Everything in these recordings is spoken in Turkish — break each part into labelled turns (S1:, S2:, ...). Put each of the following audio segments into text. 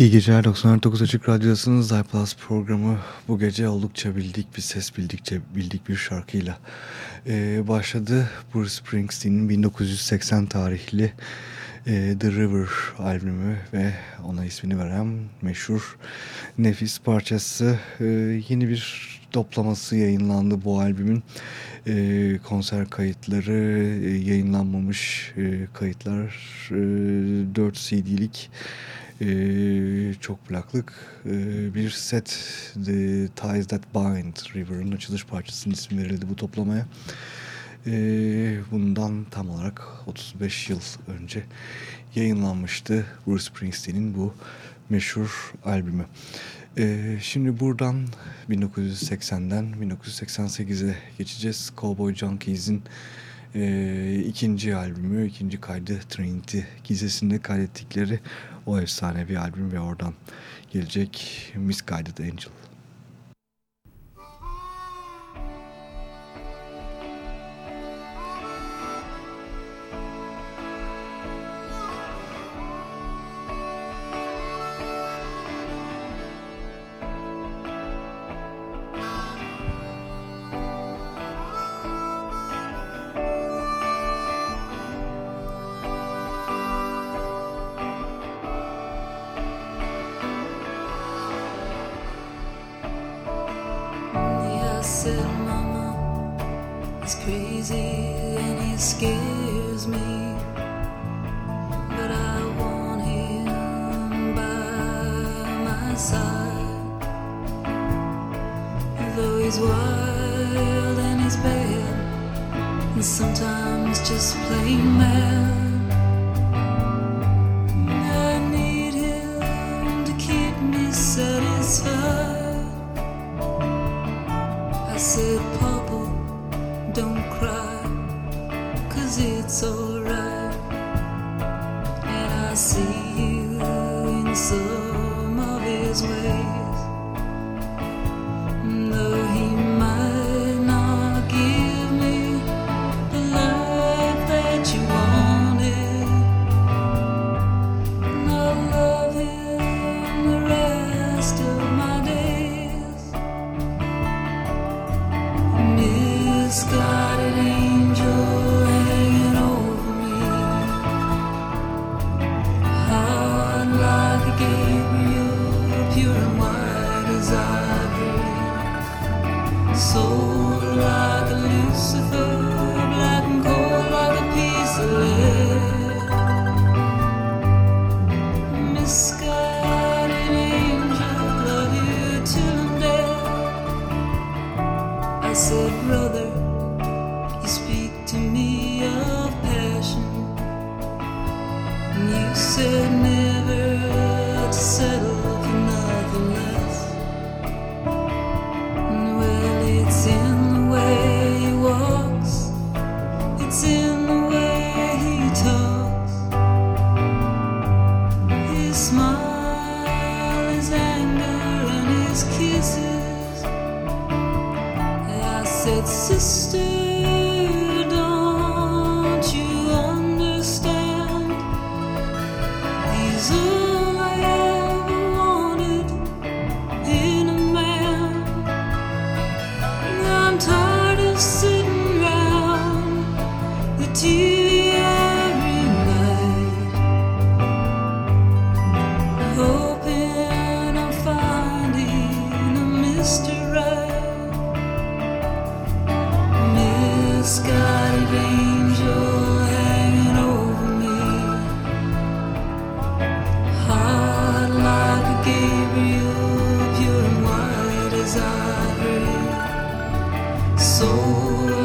S1: İyi geceler 99 Açık Radyosu'nun iPlus programı bu gece oldukça bildik bir ses bildikçe bildik bir şarkıyla ee, başladı. Bruce Springsteen'in 1980 tarihli e, The River albümü ve ona ismini veren meşhur nefis parçası. E, yeni bir toplaması yayınlandı bu albümün. E, konser kayıtları e, yayınlanmamış e, kayıtlar e, 4 CD'lik ee, çok plaklık ee, bir set The Ties That Bind River'ın açılış parçasının ismi verildi bu toplamaya. Ee, bundan tam olarak 35 yıl önce yayınlanmıştı Bruce Springsteen'in bu meşhur albümü. Ee, şimdi buradan 1980'den 1988'e geçeceğiz. Cowboy Junkies'in e, ikinci albümü, ikinci kaydı Trinity gizesinde kaydettikleri o efsane bir albüm ve oradan gelecek Misguided Angel.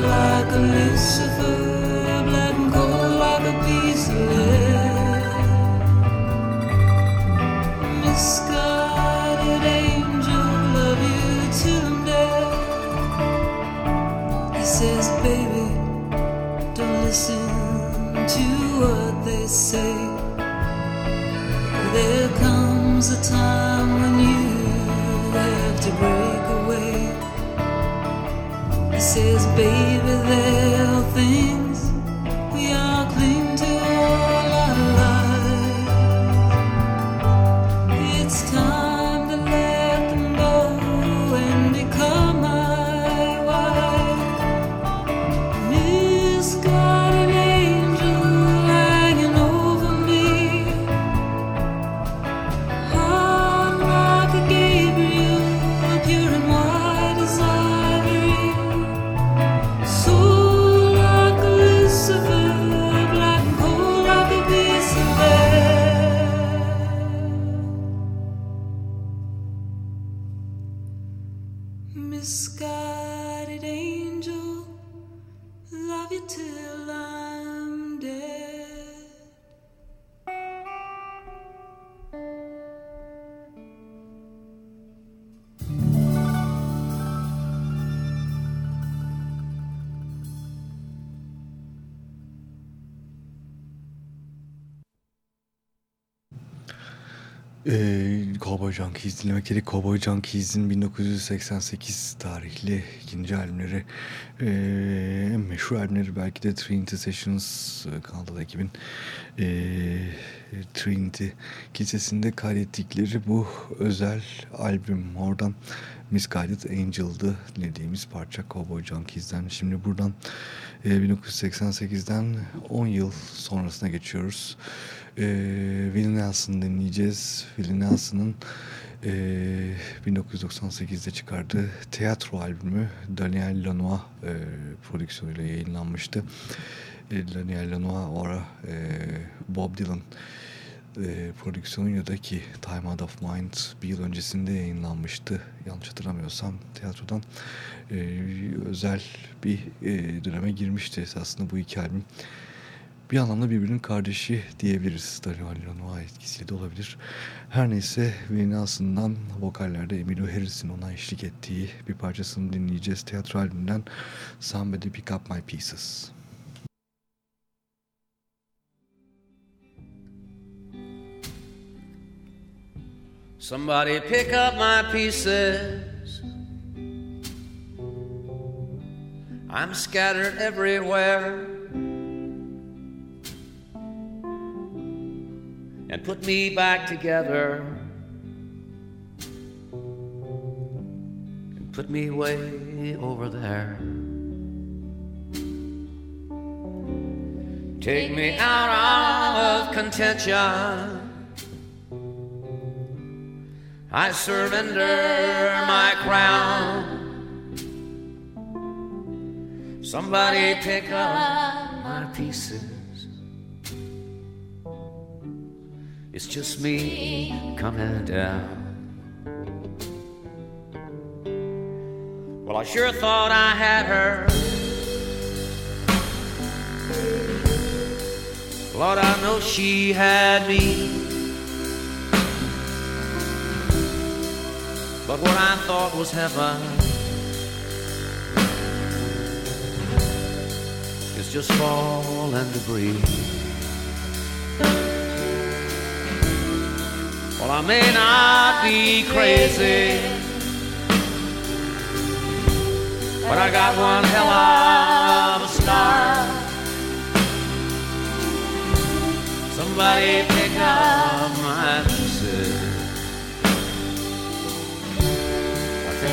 S1: like a Lucifer. Says, baby, they'll think.
S2: Ee, Cowboy Junkies dinlemek gerek. Cowboy Junkies'in 1988 tarihli ikinci albümleri ee, en meşhur albümleri belki de Trinity Sessions e, Kanada'da ekibin ee, Trinity kilisesinde kaydettikleri bu özel albüm. Oradan Misguided Angel'dı dinlediğimiz parça Cowboy Junkies'den. Şimdi buradan e, 1988'den 10 yıl sonrasına geçiyoruz. E, Willie Nelson dinleyeceğiz. Willie Nelson'ın e, 1998'de çıkardığı tiyatro albümü Daniel Lanois e, prodüksiyonuyla yayınlanmıştı. E, Daniel Lanois o ara e, Bob Dylan e, prodüksiyonuyla da ki Time Out of Mind bir yıl öncesinde yayınlanmıştı. Yanlış hatırlamıyorsam tiyatrodan e, özel bir e, döneme girmişti esasında bu iki albüm. Bir anlamda birbirinin kardeşi diyebiliriz. Daniel Lanois etkisiyle de olabilir. Her neyse Nelson'dan vokallerde Emilio Harris'in ona eşlik ettiği bir parçasını dinleyeceğiz. Tiyatro albümünden Somebody Pick Up My Pieces.
S3: Somebody pick up my pieces. I'm scattered everywhere. And put me back together. And put me way over there. Take me out of contention. I surrender my crown. Somebody pick up my pieces. It's just me coming down. Well, I sure thought I had her. Lord, I know she had me. But what I thought was heaven is just fall and debris. Well, I may not be crazy, but I got one hell of a scar. Somebody pick up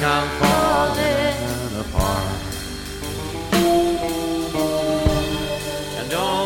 S3: I'm falling apart. And don't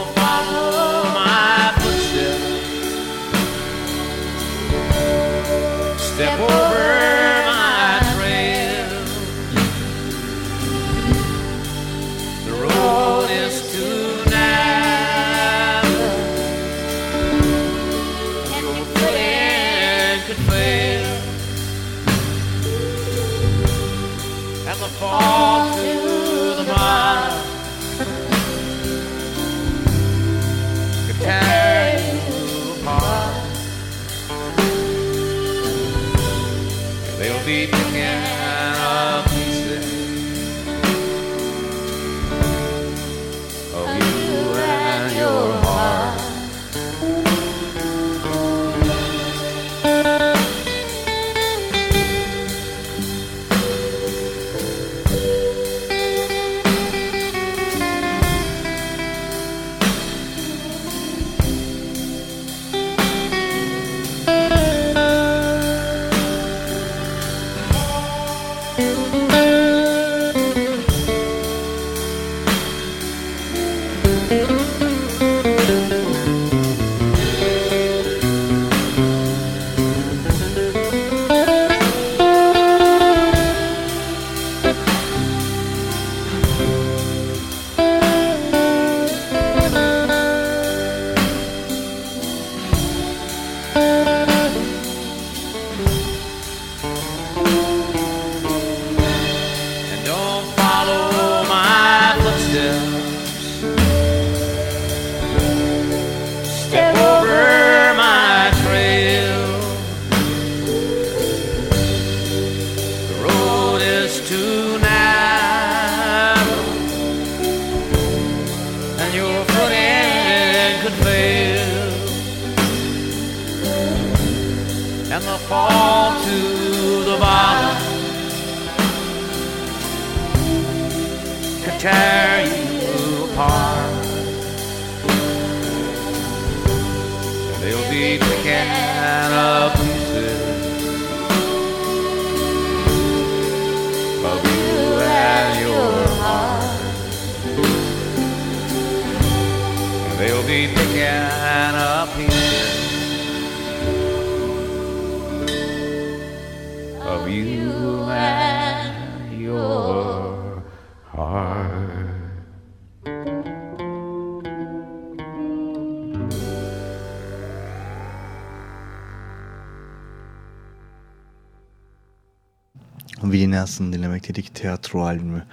S2: Willie Nelson'ı dinlemekteydik tiyatro albümü.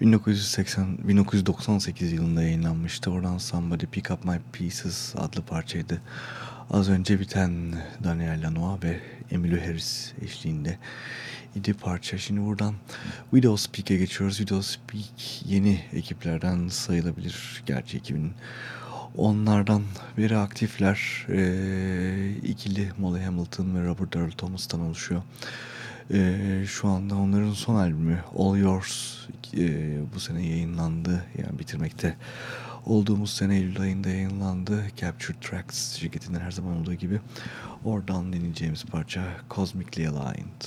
S2: 1980 1998 yılında yayınlanmıştı. Oradan Somebody Pick Up My Pieces adlı parçaydı. Az önce biten Daniel Lanois ve Emilio Harris eşliğinde idi parça. Şimdi buradan Widow Speak'e geçiyoruz. Widow Speak yeni ekiplerden sayılabilir. Gerçi 2000 Onlardan biri aktifler. Ee, ikili Molly Hamilton ve Robert Earl Thomas'tan oluşuyor. Ee, şu anda onların son albümü All Yours e, bu sene yayınlandı. Yani bitirmekte olduğumuz sene Eylül ayında yayınlandı. Captured Tracks şirketinden her zaman olduğu gibi. Oradan dinleyeceğimiz parça Cosmically Aligned.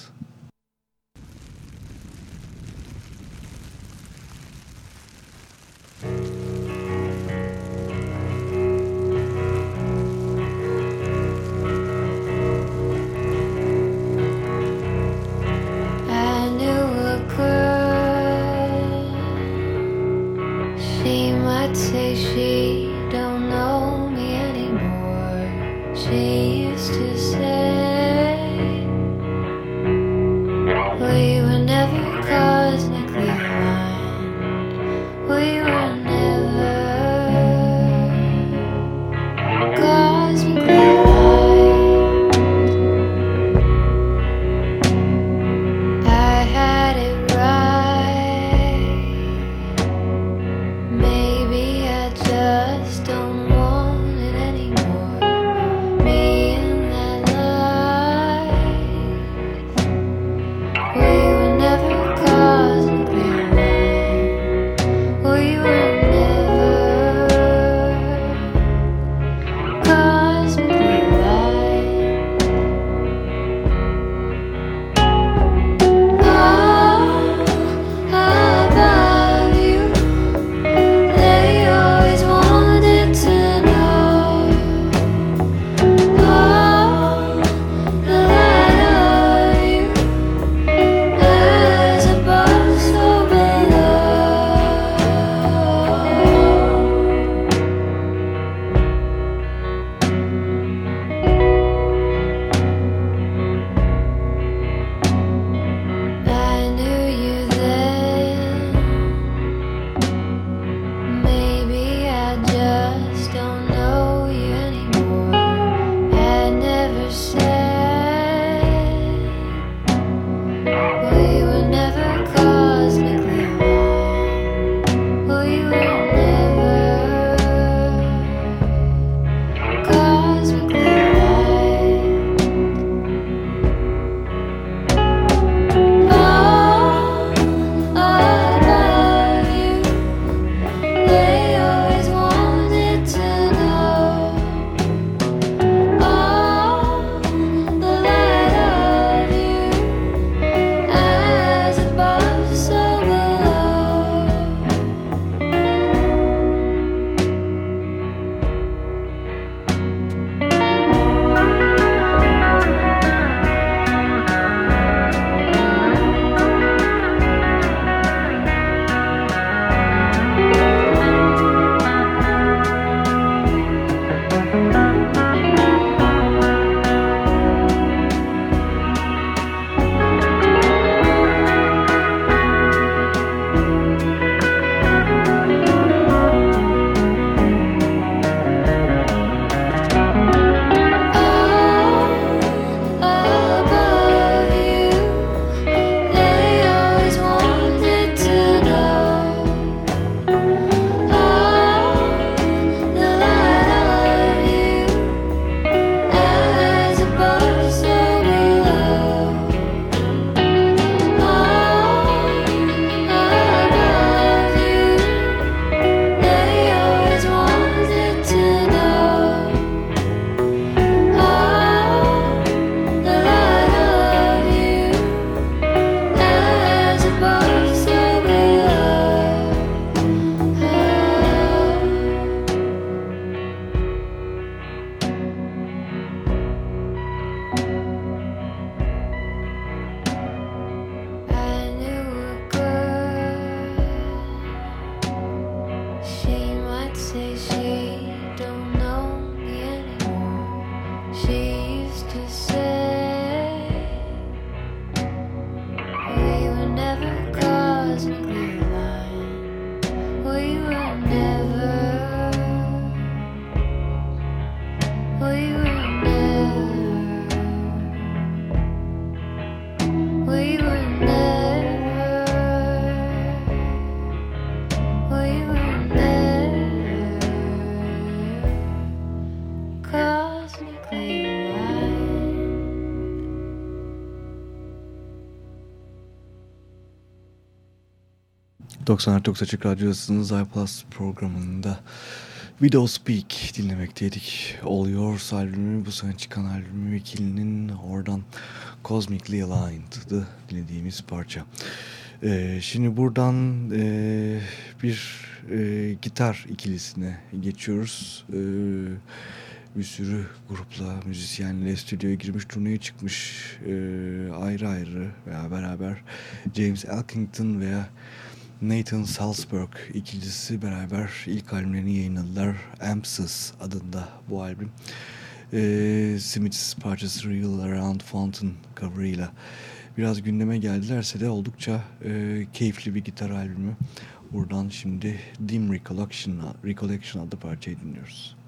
S2: 99 Açık Radyosu'nun iPlus programında Video Speak dinlemekteydik. All Yours albümü bu sene çıkan albümü ikilinin oradan Cosmically Aligned'dı dinlediğimiz parça. Ee, şimdi buradan e, bir e, gitar ikilisine geçiyoruz. Ee, bir sürü grupla, müzisyenle stüdyoya girmiş, turneye çıkmış e, ayrı ayrı veya beraber James Elkington veya Nathan Salzberg ikilisi beraber ilk albümlerini yayınladılar. Ampsız adında bu albüm. Ee, Smith's parçası Real Around Fountain coverıyla biraz gündeme geldilerse de oldukça e, keyifli bir gitar albümü. Buradan şimdi Dim Recollection, Recollection adlı parçayı dinliyoruz.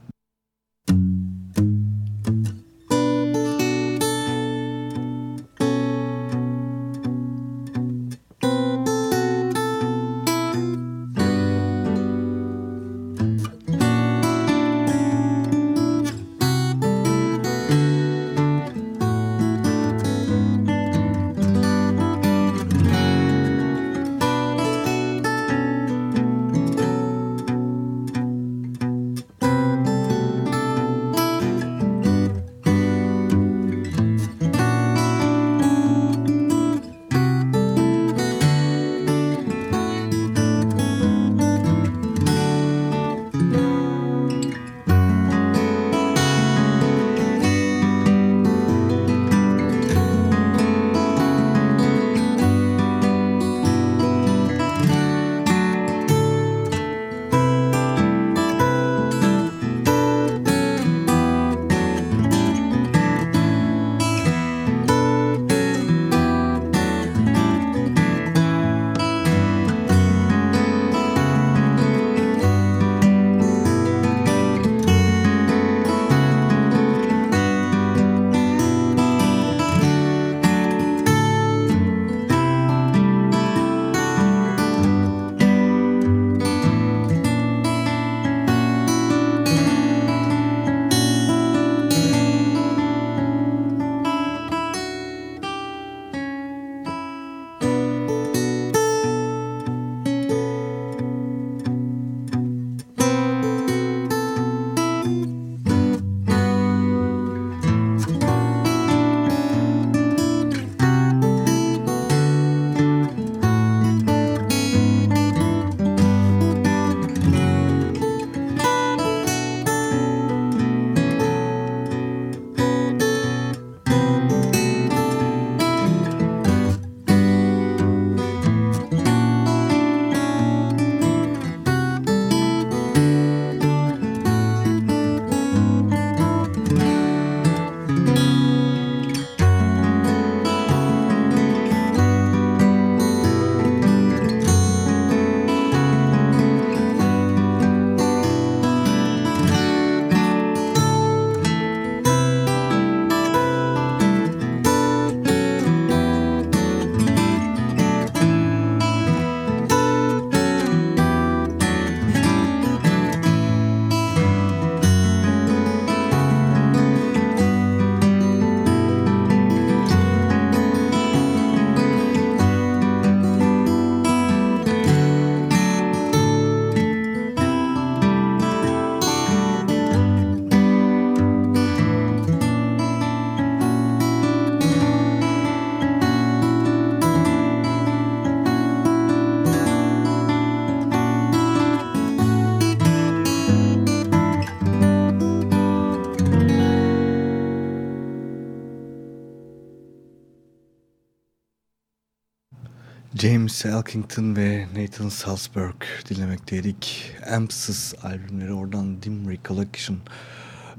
S2: James Elkington ve Nathan Salzberg dinlemekteydik. Ampsız albümleri oradan Dim Recollection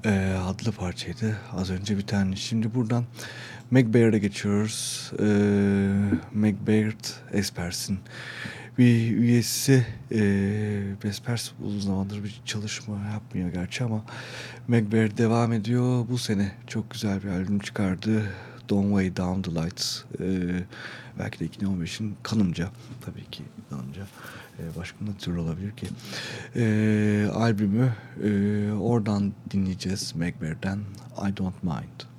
S2: e, adlı parçaydı. Az önce bir tane. Şimdi buradan Meg Baird'e geçiyoruz. E, Meg Baird Espers'in
S4: bir üyesi e, Vespers uzun zamandır bir çalışma yapmıyor gerçi ama Macbeth devam ediyor. Bu sene çok güzel bir albüm çıkardı. Don't Way Down the Lights. E, belki de 2015'in kanımca tabii ki kanımca. E, başka ne tür olabilir ki? E, albümü e, oradan dinleyeceğiz Macbeth'ten I Don't Mind.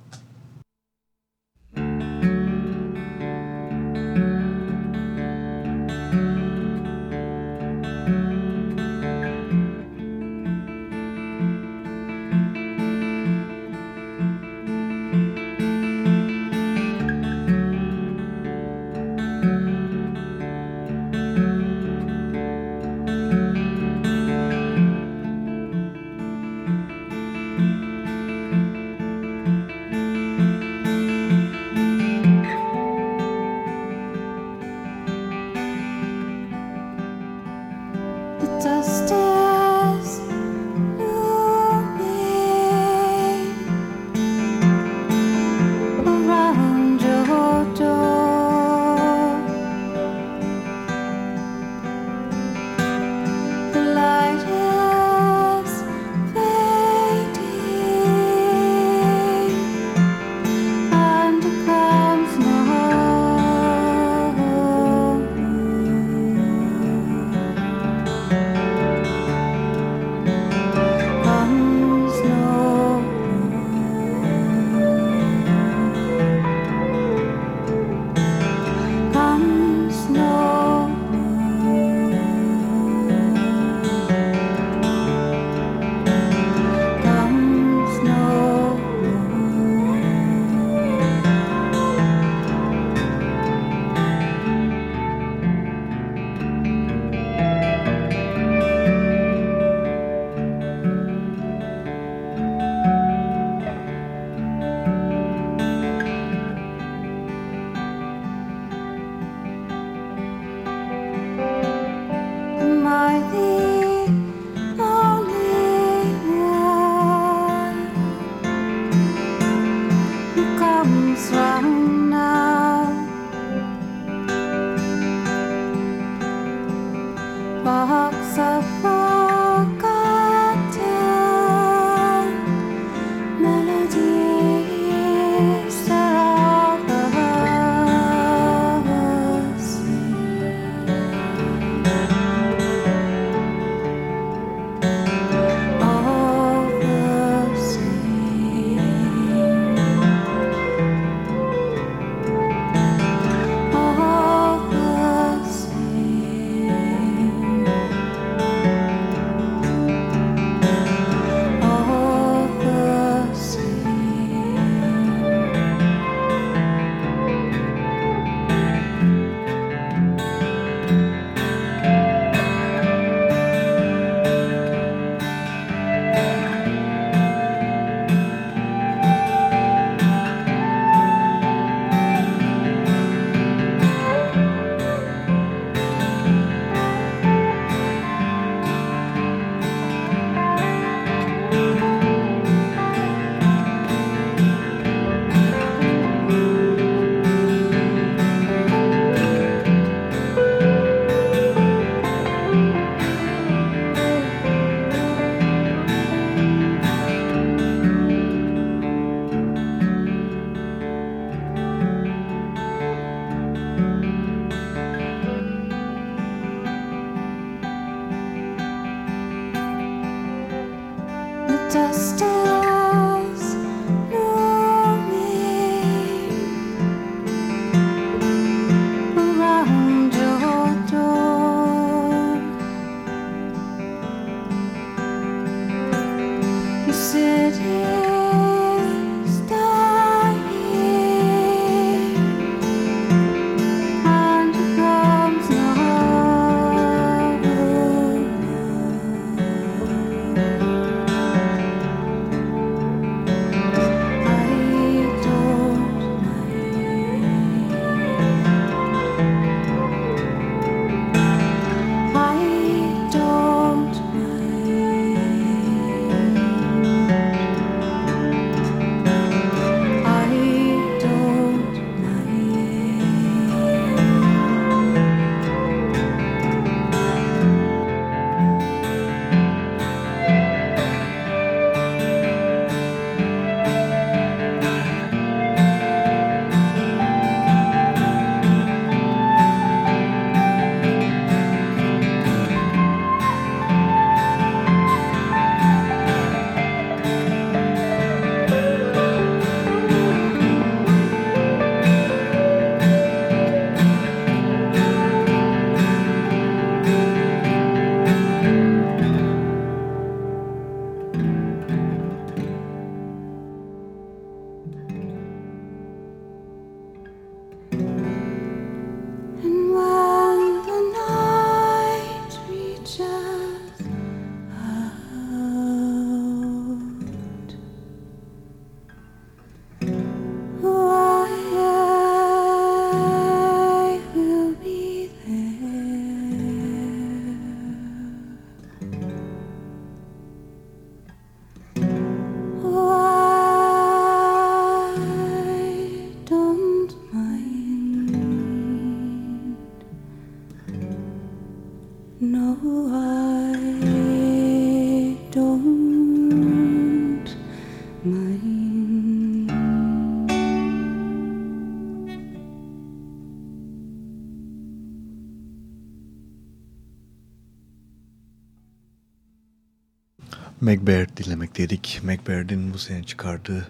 S2: Macbeth dinlemek dedik. Macbeth'in bu sene çıkardığı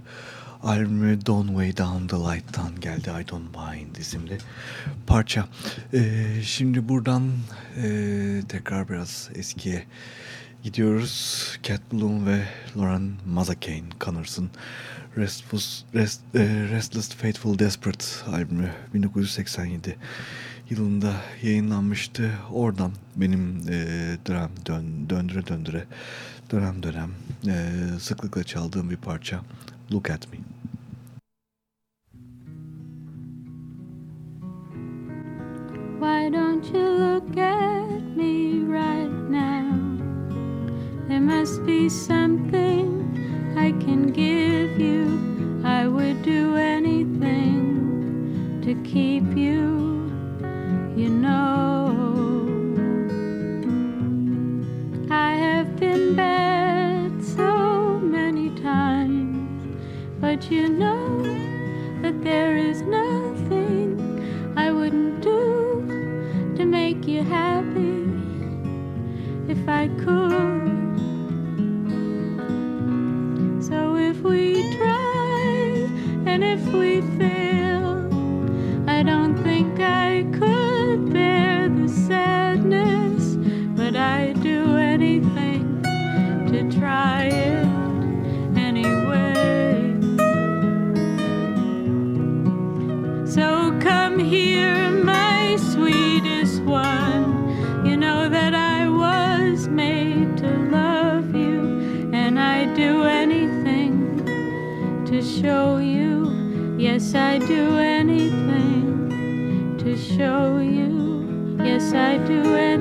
S2: albümü Don't Way Down the Light'tan geldi I Don't Mind isimli parça. Ee, şimdi buradan e, tekrar biraz eskiye gidiyoruz. Cat Bloom ve Lauren Mazakane Connors'ın Restless, Rest, e, Restless Faithful Desperate albümü 1987 yılında yayınlanmıştı. Oradan benim e, dön, döndüre döndüre dönem dönem e, sıklıkla çaldığım bir parça Look At Me.
S5: Why don't you look at me right now? There must be something I can give you. I would do anything to keep you, you know. But you know that there is nothing I wouldn't do to make you happy if I could. So if we try and if we fail, I don't think I could bear the sadness, but I'd do anything show you. Yes, I'd do anything to show you. Yes, I'd do anything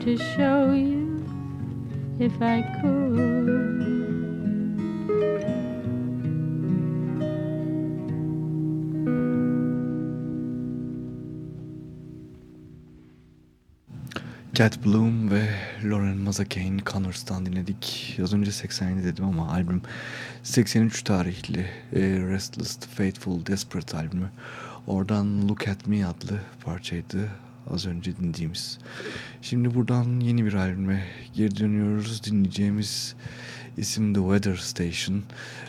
S5: to show you if I could.
S2: Cat Bloom ve Lauren Mazakane Connors'tan dinledik. Az önce 87 dedim ama albüm 83 tarihli e, Restless Faithful Desperate albümü. Oradan Look At Me adlı parçaydı az önce dinlediğimiz. Şimdi buradan yeni bir albüme geri dönüyoruz. Dinleyeceğimiz isim The Weather Station.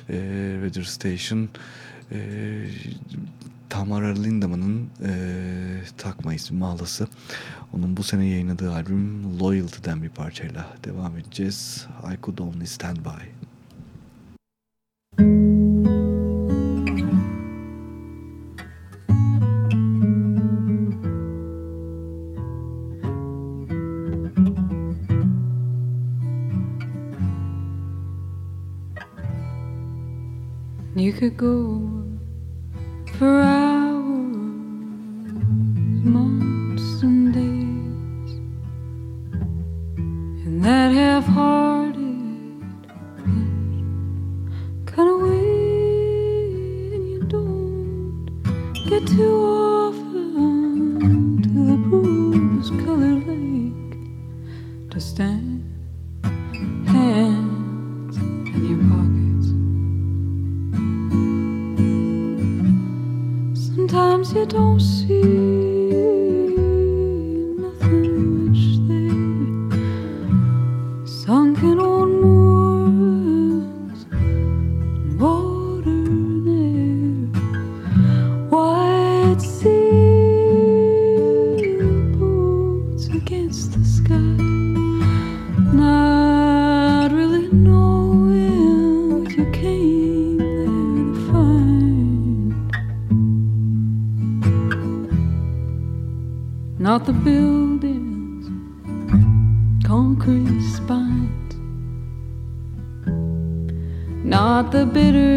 S2: E, Weather Station e, Tamara Lindemann'ın e, takma ismi Mağlası. Onun bu sene yayınladığı albüm Loyalty'den bir parçayla devam edeceğiz. I Could Only Stand By.
S5: You
S1: the buildings, concrete spines. Not the bitterness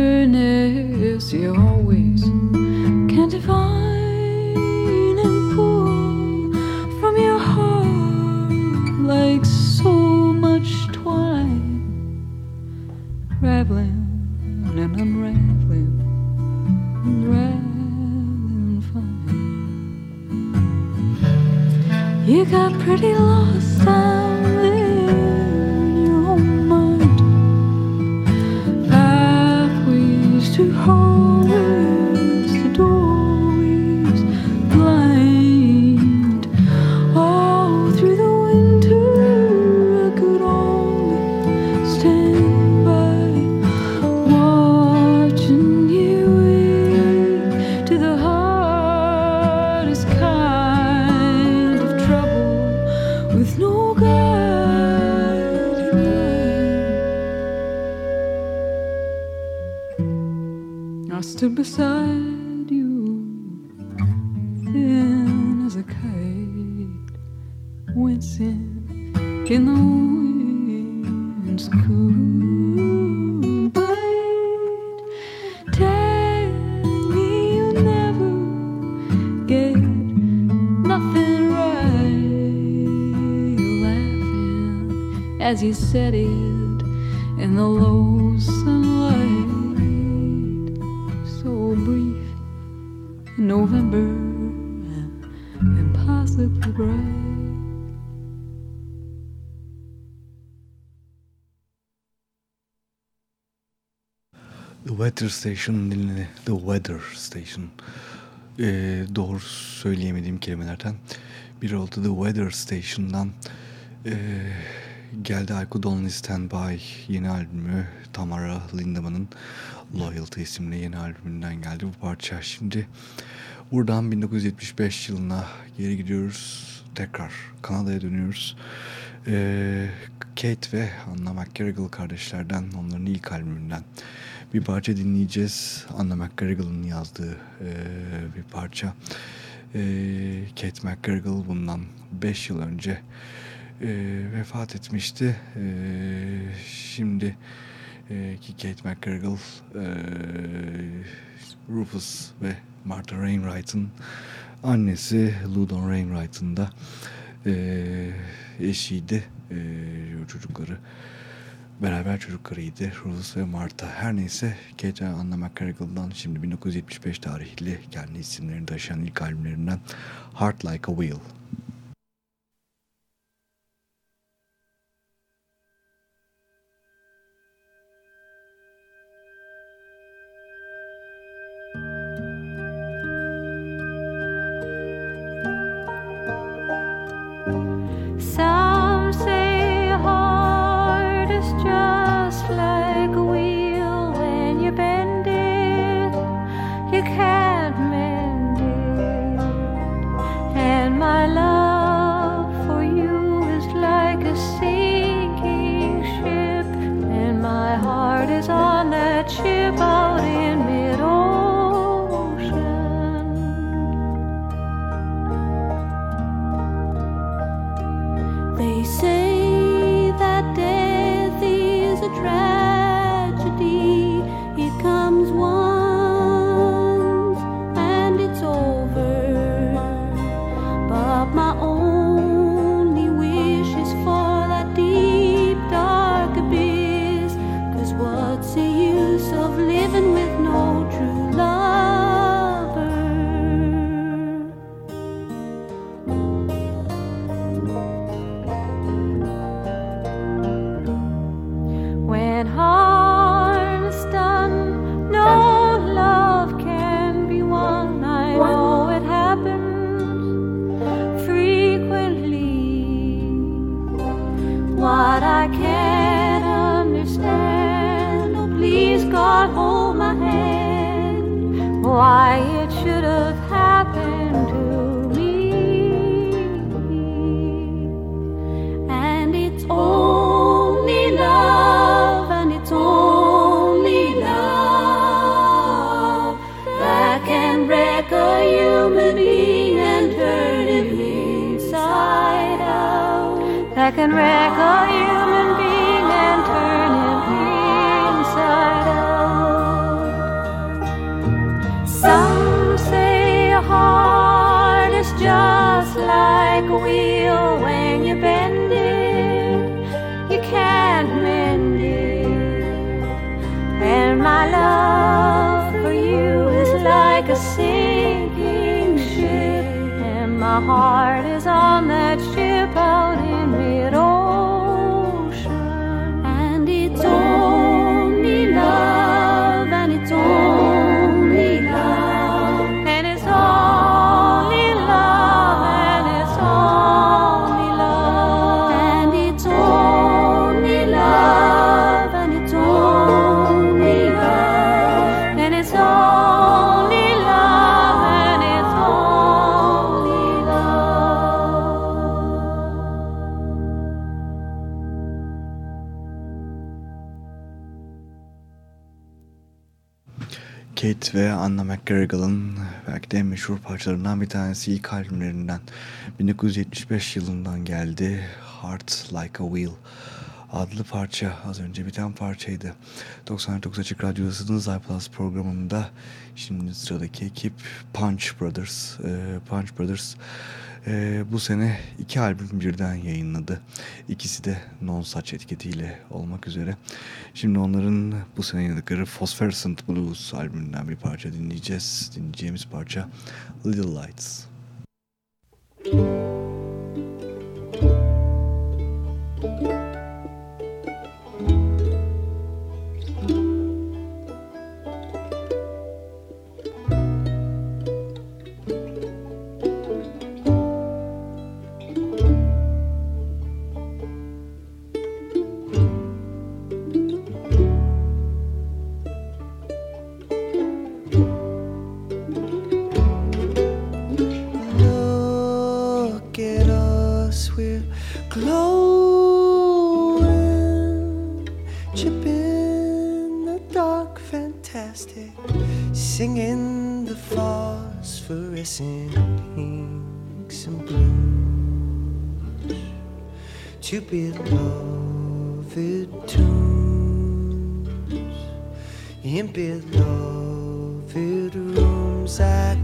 S1: said it in the low sunlight, so brief November impossibly bright.
S2: The Weather Station dinledi. The Weather Station. Ee, doğru söyleyemediğim kelimelerden biri oldu. The Weather Station'dan ee, geldi Donley Stand By yeni albümü Tamara Lindemann'ın Loyalty isimli yeni albümünden geldi bu parça. Şimdi buradan 1975 yılına geri gidiyoruz. Tekrar Kanada'ya dönüyoruz. Ee, Kate ve Anna McGarrigle kardeşlerden onların ilk albümünden bir parça dinleyeceğiz. Anna McGarrigle'ın yazdığı e, bir parça. E, Kate McGarrigle bundan 5 yıl önce e, vefat etmişti. E, şimdi e, ki Kate McGarrigle e, Rufus ve Martha Wainwright'ın annesi Ludon Wainwright'ın da e, eşiydi. E, çocukları beraber çocuklarıydı Rufus ve Martha. Her neyse Kate Anna McGarrigle'dan şimdi 1975 tarihli kendi isimlerini taşıyan ilk albümlerinden Heart Like a Wheel. meşhur parçalarından bir tanesi ilk albümlerinden. 1975 yılından geldi. Heart Like a Wheel adlı parça. Az önce biten parçaydı. 99 Açık Radyosu'nun iPlus programında. Şimdi sıradaki ekip Punch Brothers e, Punch Brothers e, bu sene iki albüm birden yayınladı. İkisi de non saç etiketiyle olmak üzere. Şimdi onların bu sene yayınladıkları Phosphorescent Blues albümünden bir parça dinleyeceğiz. Dinleyeceğimiz parça Little Lights.
S6: Müzik glisten pinks and blues to beloved tunes in beloved rooms. I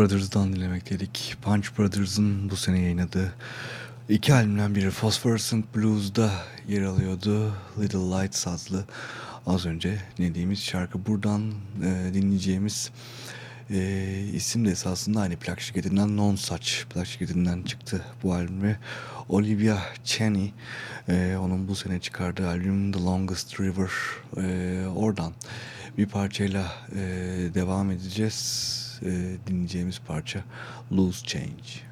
S4: Brothers'dan dinlemekteydik. Punch Brothers'ın bu sene yayınladığı iki albümden biri Phosphorescent Blues'da yer alıyordu. Little Lights adlı az önce dinlediğimiz şarkı. Buradan e, dinleyeceğimiz e, isim de esasında aynı plak şirketinden Non Such plak şirketinden çıktı bu albümü. Olivia Cheney e, onun bu sene çıkardığı albüm The Longest River e, oradan bir parçayla e, devam edeceğiz. E, dinleyeceğimiz parça Loose Change.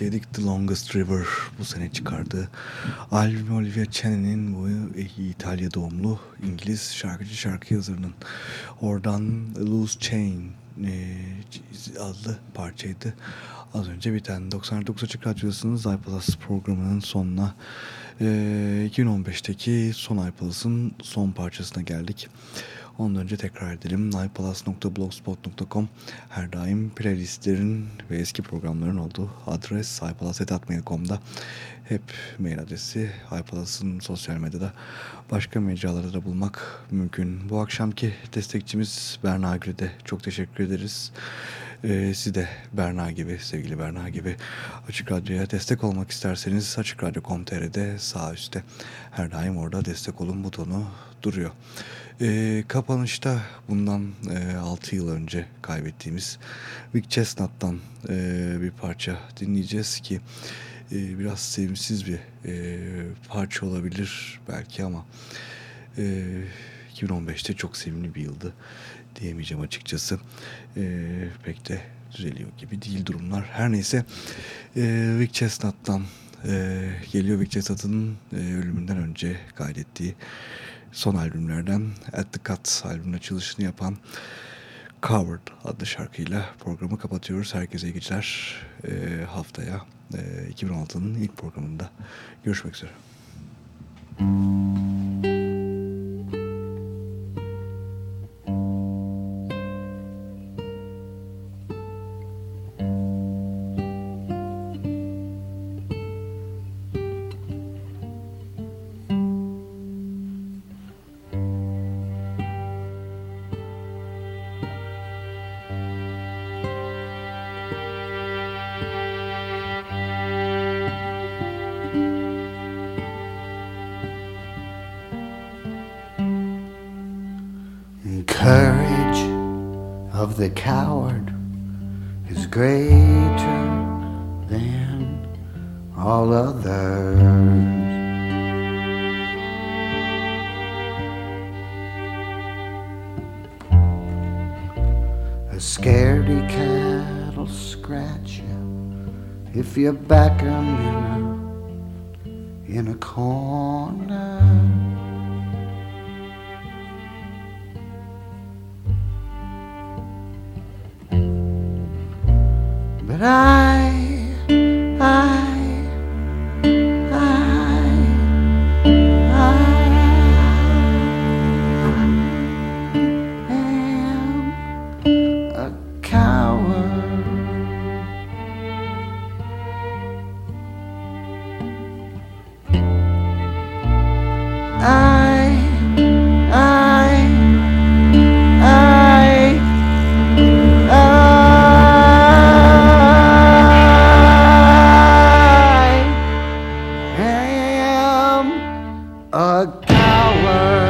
S4: Dinlemekteydik. The Longest River bu sene çıkardı. Albüm Olivia Cheney'nin bu İtalya doğumlu İngiliz şarkıcı şarkı yazarının. Oradan Loose Chain e, adlı parçaydı.
S2: Az önce biten 99 Açık Radyosu'nun iPlus programının sonuna e, 2015'teki son iPlus'ın son parçasına geldik. Ondan önce tekrar edelim. iPlus.blogspot.com her daim playlistlerin ve eski programların olduğu adres iPlus.mail.com'da hep mail adresi iPlus'ın sosyal medyada başka mecralarda da bulmak mümkün. Bu akşamki destekçimiz Berna Gül'e çok teşekkür ederiz. Ee, siz de Berna gibi, sevgili Berna gibi Açık Radyo'ya destek olmak isterseniz Açık Radyo.com.tr'de sağ üstte her daim orada destek olun butonu duruyor. Ee, kapanışta bundan e, 6 yıl önce kaybettiğimiz Vic Chestnut'tan e, bir parça dinleyeceğiz ki e, biraz sevimsiz bir e, parça olabilir belki ama e, 2015'te çok sevimli bir yıldı diyemeyeceğim açıkçası. E, pek de düzeliyor gibi değil durumlar. Her neyse e, Vic Chestnut'tan e, geliyor Vic Chestnut'ın e, ölümünden önce kaydettiği son albümlerden At The Cut albümün açılışını yapan Covered adlı şarkıyla programı kapatıyoruz. Herkese iyi geceler. E, haftaya e, 2016'nın ilk programında görüşmek üzere.
S7: Courage if you back 'em in a